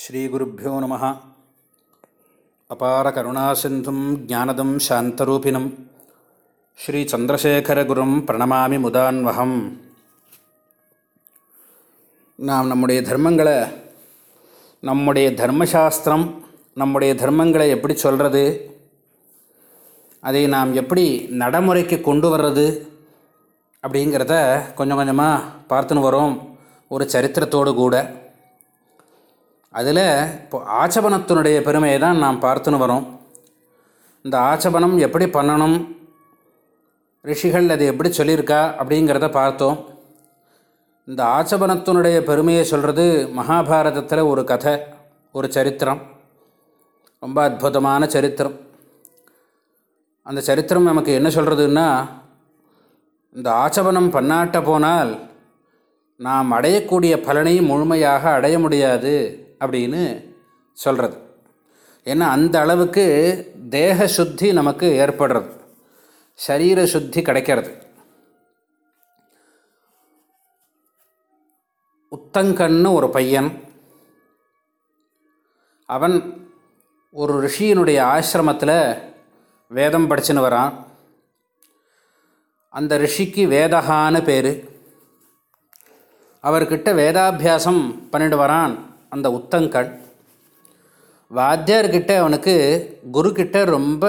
ஸ்ரீகுருப்போ நம. அபார கருணாசிந்தும் ஜானதம் சாந்தரூபிணம். ஸ்ரீச்சந்திரசேகரகுரும் பிரணமாமி முதான்வகம் நாம் நம்முடைய தர்மங்களை நம்முடைய தர்மசாஸ்திரம் நம்முடைய தர்மங்களை எப்படி சொல்கிறது அதை நாம் எப்படி நடைமுறைக்கு கொண்டு வர்றது அப்படிங்கிறத கொஞ்சம் கொஞ்சமாக பார்த்துன்னு வரோம். ஒரு சரித்திரத்தோடு கூட. அதில் இப்போ ஆச்சபனத்தினுடைய பெருமையை தான் நாம் பார்த்துன்னு வரோம். இந்த ஆச்சபனம் எப்படி பண்ணணும்? ரிஷிகள் அது எப்படி சொல்லியிருக்கா? அப்படிங்கிறத பார்த்தோம். இந்த ஆச்சபனத்தினுடைய பெருமையை சொல்கிறது மகாபாரதத்தில் ஒரு கதை ஒரு சரித்திரம். ரொம்ப அற்புதமான சரித்திரம். அந்த சரித்திரம் நமக்கு என்ன சொல்கிறதுன்னா இந்த ஆச்சபனம் பண்ணாட்ட போனால் நாம் அடையக்கூடிய பலனை முழுமையாக அடைய முடியாது. அப்படின்னு சொல்கிறது ஏன்னா அந்த அளவுக்கு தேக சுத்தி நமக்கு ஏற்படுறது. சரீர சுத்தி கிடைக்கிறது. உத்தங்கன்னு ஒரு பையன் அவன் ஒரு ரிஷியினுடைய ஆசிரமத்தில் வேதம் படிச்சுன்னு வரான். அந்த ரிஷிக்கு வேதகான்னு பேர். அவர்கிட்ட வேதாபியாசம் பண்ணிட்டு வரான். அந்த உத்தங்கண் வாத்தியார்கிட்ட அவனுக்கு குருக்கிட்ட ரொம்ப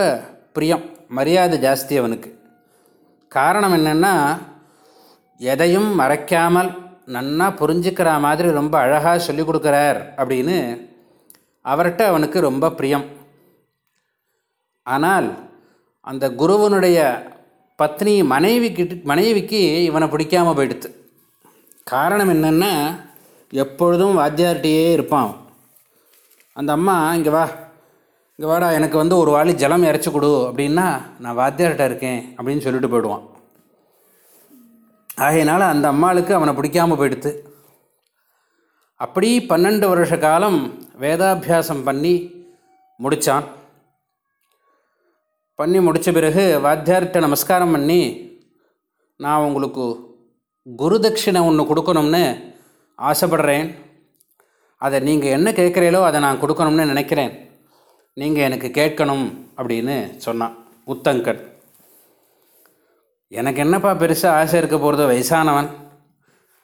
பிரியம் மரியாதை ஜாஸ்தி அவனுக்கு. காரணம் என்னென்னா எதையும் மறைக்காமல் நன்னா புரிஞ்சுக்கிற மாதிரி ரொம்ப அழகாக சொல்லி கொடுக்குறார் அப்படின்னு அவர்கிட்ட அவனுக்கு ரொம்ப பிரியம். ஆனால் அந்த குருவனுடைய பத்னி மனைவிக்கு மனைவிக்கு இவனை பிடிக்காமல் போயிடுத்து. காரணம் என்னென்னா எப்பொழுதும் வாத்தியார்கிட்டையே இருப்பான். அந்த அம்மா இங்கே வா. இங்கே வாடா. எனக்கு வந்து ஒரு வாளி ஜலம் இறச்சி கொடு. அப்படின்னா நான் வாத்தியார்கிட்ட இருக்கேன். அப்படின்னு சொல்லிட்டு போயிடுவான். ஆகையினால அந்த அம்மாளுக்கு அவனை பிடிக்காமல் போயிடுத்து. அப்படி பன்னெண்டு வருஷ காலம் வேதாபியாசம் பண்ணி முடித்தான் பண்ணி முடித்த பிறகு வாத்தியார்கிட்ட நமஸ்காரம் பண்ணி நான் உங்களுக்கு குரு தட்சிணை ஒன்று கொடுக்கணும்னு ஆசைப்படுறேன். அதை நீங்கள் என்ன கேட்குறீங்களோ அதை நான் கொடுக்கணும்னு நினைக்கிறேன். நீங்கள் எனக்கு கேட்கணும் அப்படின்னு சொன்னான் உத்தங்கன். எனக்கு என்னப்பா பெருசாக ஆசை இருக்க போகிறது வயசானவன்.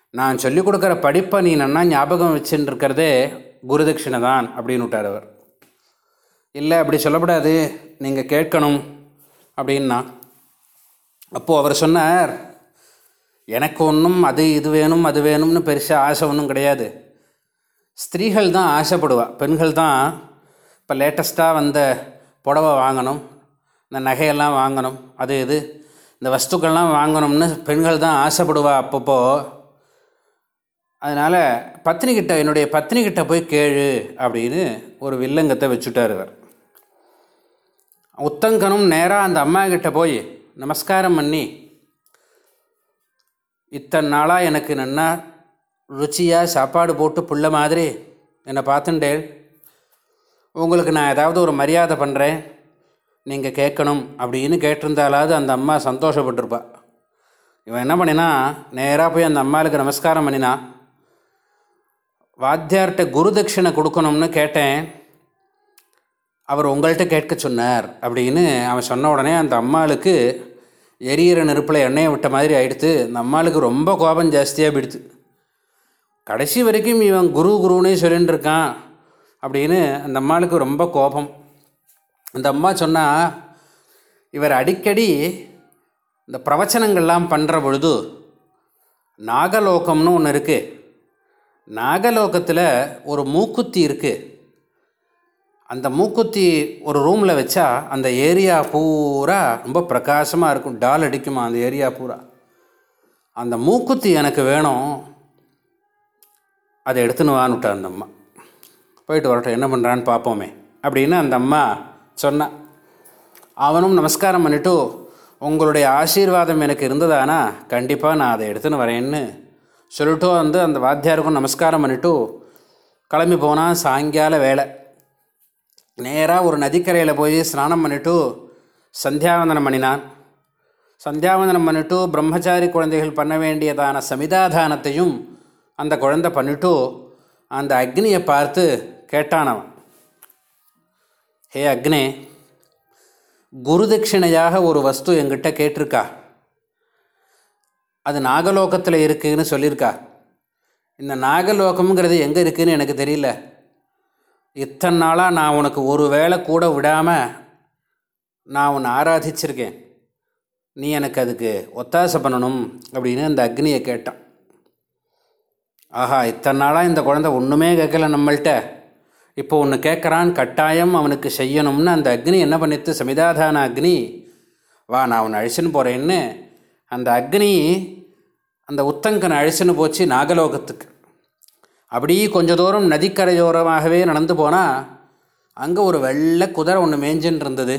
நான் சொல்லிக் கொடுக்குற படிப்பை நீ நன்னா ஞாபகம் வச்சுன்னு இருக்கிறதே குருதட்சிணை தான் அப்படின்னு விட்டார் அவர். இல்லை அப்படி சொல்லப்படாது. நீங்கள் கேட்கணும் அப்படின்னா. அப்போது அவர் சொன்னார் எனக்கு ஒன்றும் அது இது வேணும் அது வேணும்னு பெருசாக ஆசை ஒன்றும் கிடையாது. ஸ்திரீகள் தான் ஆசைப்படுவா. பெண்கள் தான் இப்போ லேட்டஸ்ட்டாக வந்த புடவை வாங்கணும் இந்த நகையெல்லாம் வாங்கணும் அது இது இந்த வஸ்துக்கள்லாம் வாங்கணும்னு பெண்கள் தான் ஆசைப்படுவா அப்பப்போ. அதனால் பத்னிக்கிட்ட என்னுடைய பத்னிக்கிட்ட போய் கேளு அப்படின்னு ஒரு வில்லங்கத்தை வச்சுட்டார் இவர். உத்தங்கனும் நேராக அந்த அம்மா கிட்ட போய் நமஸ்காரம் பண்ணி இத்தனை நாளாக எனக்கு நன்னா ருச்சியாக சாப்பாடு போட்டு புள்ள மாதிரி என்னை பார்த்துட்டேன் உங்களுக்கு நான் ஏதாவது ஒரு மரியாதை பண்ணுறேன் நீங்கள் கேட்கணும் அப்படின்னு கேட்டிருந்தாலாவது அந்த அம்மா சந்தோஷப்பட்டிருப்பா. இவன் என்ன பண்ணினா நேராக போய் அந்த அம்மாளுக்கு நமஸ்காரம் பண்ணினா வாத்தியார்கிட்ட குரு தட்சிணை கொடுக்கணும்னு கேட்டேன். அவர் உங்கள்கிட்ட கேட்க சொன்னார் அப்படின்னு அவன் சொன்ன உடனே அந்த அம்மாளுக்கு எரியிற நெருப்பில் எண்ணெயை விட்ட மாதிரி ஆயிடுத்து நம்மளுக்கு அம்மாளுக்கு ரொம்ப கோபம் ஜாஸ்தியாக போயிடுது கடைசி வரைக்கும் இவன் குரு குருன்னே சொல்லின்னு இருக்கான் அப்படின்னு அந்த அம்மாளுக்கு ரொம்ப கோபம். அந்த அம்மா சொன்னால் இவர் அடிக்கடி இந்த பிரவச்சனங்கள்லாம் பண்ணுற பொழுது நாகலோகம்னு ஒன்று இருக்குது நாகலோகத்தில் ஒரு மூக்குத்தி இருக்குது அந்த மூக்குத்தி ஒரு ரூமில் வச்சா அந்த ஏரியா பூரா ரொம்ப பிரகாசமாக இருக்கும். டால் அடிக்குமா அந்த ஏரியா பூரா? அந்த மூக்குத்தி எனக்கு வேணும். அதை எடுத்துன்னு வான்னுட்டா அந்த அம்மா. போயிட்டு வரட்டும் என்ன பண்ணுறான்னு பார்ப்போமே. அப்படின்னு அந்த அம்மா சொன்னான் அவனும் நமஸ்காரம் பண்ணிவிட்டு உங்களுடைய ஆசீர்வாதம் எனக்கு இருந்ததானா? கண்டிப்பாக நான் அதை எடுத்துன்னு வரேன்னு. சொல்லிட்டு வந்து அந்த வாத்தியாருக்கும் நமஸ்காரம் பண்ணிவிட்டு கிளம்பி போனால் சாயங்கால வேலை. நேராக ஒரு நதிக்கரையில் போய் ஸ்நானம் பண்ணிவிட்டு சந்தியாவந்தனம் பண்ணினான். சந்தியாவந்தனம் பண்ணிவிட்டு பிரம்மச்சாரி குழந்தைகள் பண்ண வேண்டியதான சமிதாதானத்தையும் அந்த குழந்தை பண்ணிவிட்டு அந்த அக்னியை பார்த்து கேட்டானவன் ஹே அக்னே குருதட்சிணையாக ஒரு வஸ்து எங்கிட்ட கேட்டிருக்கா? அது நாகலோகத்தில் இருக்குதுன்னு சொல்லியிருக்கா. இந்த நாகலோகம்ங்கிறது எங்கே இருக்குதுன்னு எனக்கு தெரியல. இத்தனை நாளாக நான் உனக்கு ஒரு வேளை கூட விடாமல் நான் உன்னை ஆராதிச்சிருக்கேன். நீ எனக்கு அதுக்கு ஒத்தாசை பண்ணணும் அப்படின்னு அந்த அக்னியை கேட்டான். ஆஹா இத்தனை நாளாக இந்த குழந்தை ஒன்றுமே கேட்கல நம்மள்கிட்ட இப்போ ஒன்று கேட்குறான் கட்டாயம் அவனுக்கு செய்யணும்னு அந்த அக்னி என்ன பண்ணித்து சமிதாதான அக்னி வா நான் அவனை அழிச்சுன்னு போகிறேன்னு அந்த அக்னி அந்த உத்தங்கனை அழிச்சுன்னு போச்சு நாகலோகத்துக்கு. அப்படியே கொஞ்ச தூரம் நதிக்கரையோரமாகவே நடந்து போனால் அங்கே ஒரு வெள்ளை குதிரை ஒன்று மேய்ஞ்சின்னு இருந்தது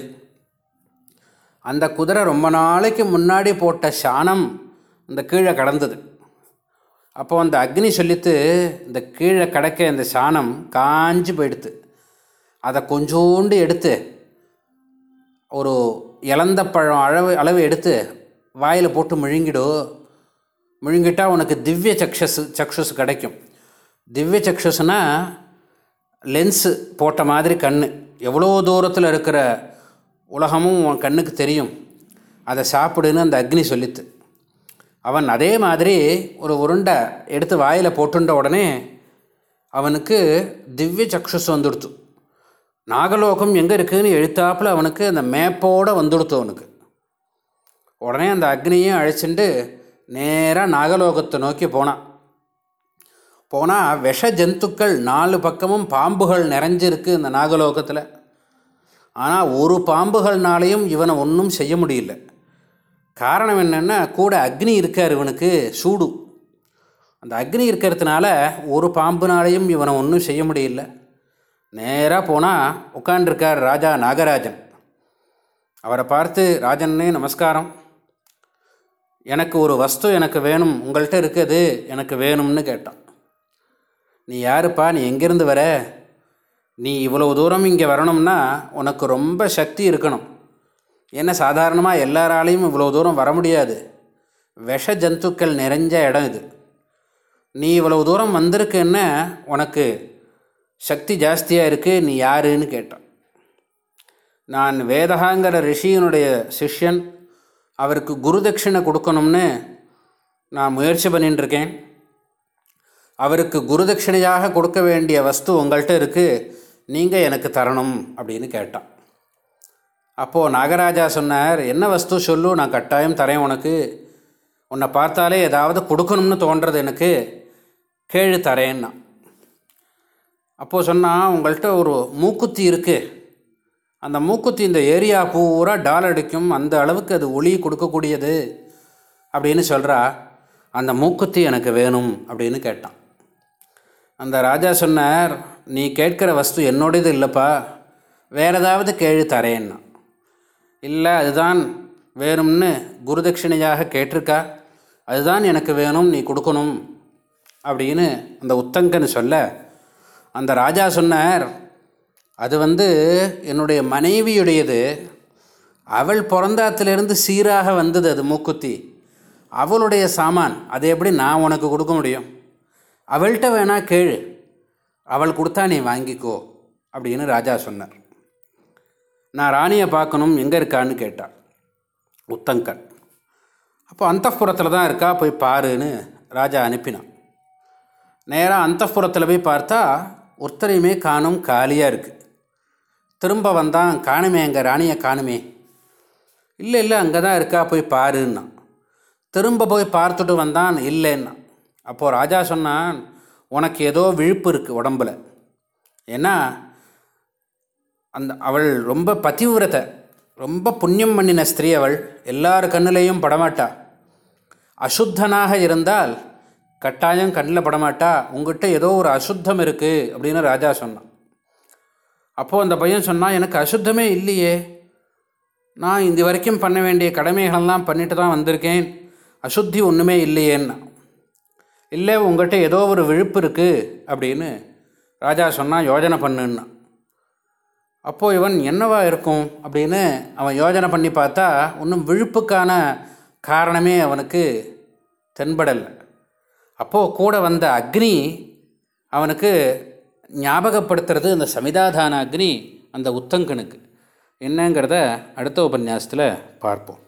அந்த குதிரை ரொம்ப நாளைக்கு முன்னாடி போட்ட சாணம் இந்த கீழே கடந்தது. அப்போது அந்த அக்னி சொல்லித்து இந்த கீழே கிடக்க இந்த சாணம் காஞ்சி போயிடுத்து அதை கொஞ்சோண்டு எடுத்து ஒரு இழந்த பழம் அளவு அளவு எடுத்து வாயில் போட்டு முழுங்கிடும் முழுங்கிட்டால் உனக்கு திவ்ய சக்ஷஸ் சக்ஷஸ் கிடைக்கும். திவ்ய சக்ஷஸ்னா லென்ஸு போட்ட மாதிரி கண் எவ்வளோ தூரத்தில் இருக்கிற உலகமும் உன் கண்ணுக்கு தெரியும். அதை சாப்பிடுன்னு அந்த அக்னி சொல்லித்து. அவன் அதே மாதிரி ஒரு உருண்டை எடுத்து வாயில் போட்டுண்ட உடனே அவனுக்கு திவ்ய சக்ஷுஸ் வந்துடுத்து. நாகலோகம் எங்கே இருக்குதுன்னு எழுத்தாப்பில் அவனுக்கு அந்த மேப்போடு வந்துடுத்து அவனுக்கு. உடனே அந்த அக்னியும் அழைச்சிட்டு நேராக நாகலோகத்தை நோக்கி போனான். போனால் விஷ ஜந்துக்கள் நாலு பக்கமும் பாம்புகள் நிறைஞ்சிருக்கு இந்த நாகலோகத்தில். ஆனால் ஒரு பாம்புகள்னாலையும் இவனை ஒன்றும் செய்ய முடியல. காரணம் என்னென்னா கூட அக்னி இருக்கார் இவனுக்கு சூடு. அந்த அக்னி இருக்கிறதுனால ஒரு பாம்புனாலையும் இவனை ஒன்றும் செய்ய முடியல. நேராக போனால் உட்காண்டிருக்கார் ராஜா நாகராஜன். அவரை பார்த்து ராஜன்னே நமஸ்காரம். எனக்கு ஒரு வஸ்து எனக்கு வேணும். உங்கள்கிட்ட இருக்குது எனக்கு வேணும்னு கேட்டான். நீ யாருப்பா? நீ எங்கேருந்து வர? நீ இவ்வளோ தூரம் இங்கே வரணும்னா உனக்கு ரொம்ப சக்தி இருக்கணும். ஏன்னா சாதாரணமாக எல்லாராலையும் இவ்வளோ தூரம் வர முடியாது. விஷ ஜந்துக்கள் நிறைஞ்ச இடம் இது. நீ இவ்வளோ தூரம் வந்திருக்குன்னா உனக்கு சக்தி ஜாஸ்தியாக இருக்குது நீ யாருன்னு கேட்டான். நான் வேதகாங்கிற ரிஷியினுடைய சிஷ்யன். அவருக்கு குருதட்சிணை கொடுக்கணும்னு நான் முயற்சி பண்ணிட்டுருக்கேன் அவருக்கு குருதட்சிணையாக கொடுக்க வேண்டிய வஸ்து உங்கள்கிட்ட இருக்குது நீங்கள் எனக்கு தரணும் அப்படின்னு கேட்டான். அப்போது நாகராஜா சொன்னார் என்ன வஸ்து சொல்லு நான் கட்டாயம் தரேன் உனக்கு. உன்னை பார்த்தாலே ஏதாவது கொடுக்கணும்னு தோன்றது எனக்கு. கேழு தரேன்னா. அப்போது சொன்னால் உங்கள்கிட்ட ஒரு மூக்குத்தி இருக்குது அந்த மூக்குத்தி இந்த ஏரியா பூரா டால் அடிக்கும். அந்த அளவுக்கு அது ஒளி கொடுக்கக்கூடியது. அப்படின்னு சொல்கிறா அந்த மூக்குத்தி எனக்கு வேணும் அப்படின்னு கேட்டான். அந்த ராஜா சொன்னார் நீ கேட்குற வஸ்து என்னோடது இல்லைப்பா வேறு ஏதாவது கேள்வி தரேன்னா இல்லை அதுதான் வேணும்னு குருதட்சிணையாக கேட்டிருக்கா அதுதான் எனக்கு வேணும் நீ கொடுக்கணும் அப்படின்னு அந்த உத்தங்கன்னு சொல்ல அந்த ராஜா சொன்னார் அது வந்து என்னுடைய மனைவியுடையது. அவள் பிறந்தாத்திலிருந்து சீராக வந்தது அது மூக்குத்தி. அவளுடைய சாமான் அதை எப்படி நான் உனக்கு கொடுக்க முடியும்? அவள்கிட்ட வேணா கேளு. அவள் கொடுத்தா நீ வாங்கிக்கோ அப்படின்னு ராஜா சொன்னார். நான் ராணியை பார்க்கணும் எங்கே இருக்கான்னு கேட்டாள் உத்தங்கன். அப்போ அந்தப்புறத்தில் தான் இருக்கா போய் பாருன்னு ராஜா அனுப்பினான் நேராக அந்தப்புறத்தில் போய் பார்த்தா ஒருத்தரையுமே காணும் காலியாக இருக்குது திரும்ப வந்தான் காணுமே எங்கள் ராணியை காணுமே. இல்லை இல்லை அங்கே தான் இருக்கா போய் பாருன்னா. திரும்ப போய் பார்த்துட்டு வந்தான் இல்லைன்னா. அப்போது ராஜா சொன்னான் உனக்கு ஏதோ விழுப்பு இருக்குது உடம்பில். ஏன்னா அந்த அவள் ரொம்ப பதிவிரத்தை ரொம்ப புண்ணியம் பண்ணின ஸ்திரீ அவள் எல்லார் கண்ணிலையும் படமாட்டா. அசுத்தனாக இருந்தால் கட்டாயம் கண்ணில் படமாட்டா. உங்ககிட்ட ஏதோ ஒரு அசுத்தம் இருக்குது அப்படின்னு ராஜா சொன்னான். அப்போது அந்த பையன் சொன்னான் எனக்கு அசுத்தமே இல்லையே. நான் இது வரைக்கும் பண்ண வேண்டிய கடமைகளெல்லாம் பண்ணிட்டு தான் வந்திருக்கேன். அசுத்தி ஒன்றுமே இல்லையேன்னா. இல்லை உங்கள்கிட்ட ஏதோ ஒரு விழுப்பு இருக்குது அப்படின்னு ராஜா சொன்னால் யோஜனை பண்ணுன்னா. அப்போது இவன் என்னவா இருக்கும்? அப்படின்னு அவன் யோஜனை பண்ணி பார்த்தா ஒன்றும் விழுப்புக்கான காரணமே அவனுக்கு தென்படலை. அப்போது கூட வந்த அக்னி அவனுக்கு ஞாபகப்படுத்துறது அந்த சமிதாதான அக்னி அந்த உத்தங்கனுக்கு. என்னங்கிறத அடுத்த உபன்யாசத்தில் பார்ப்போம்.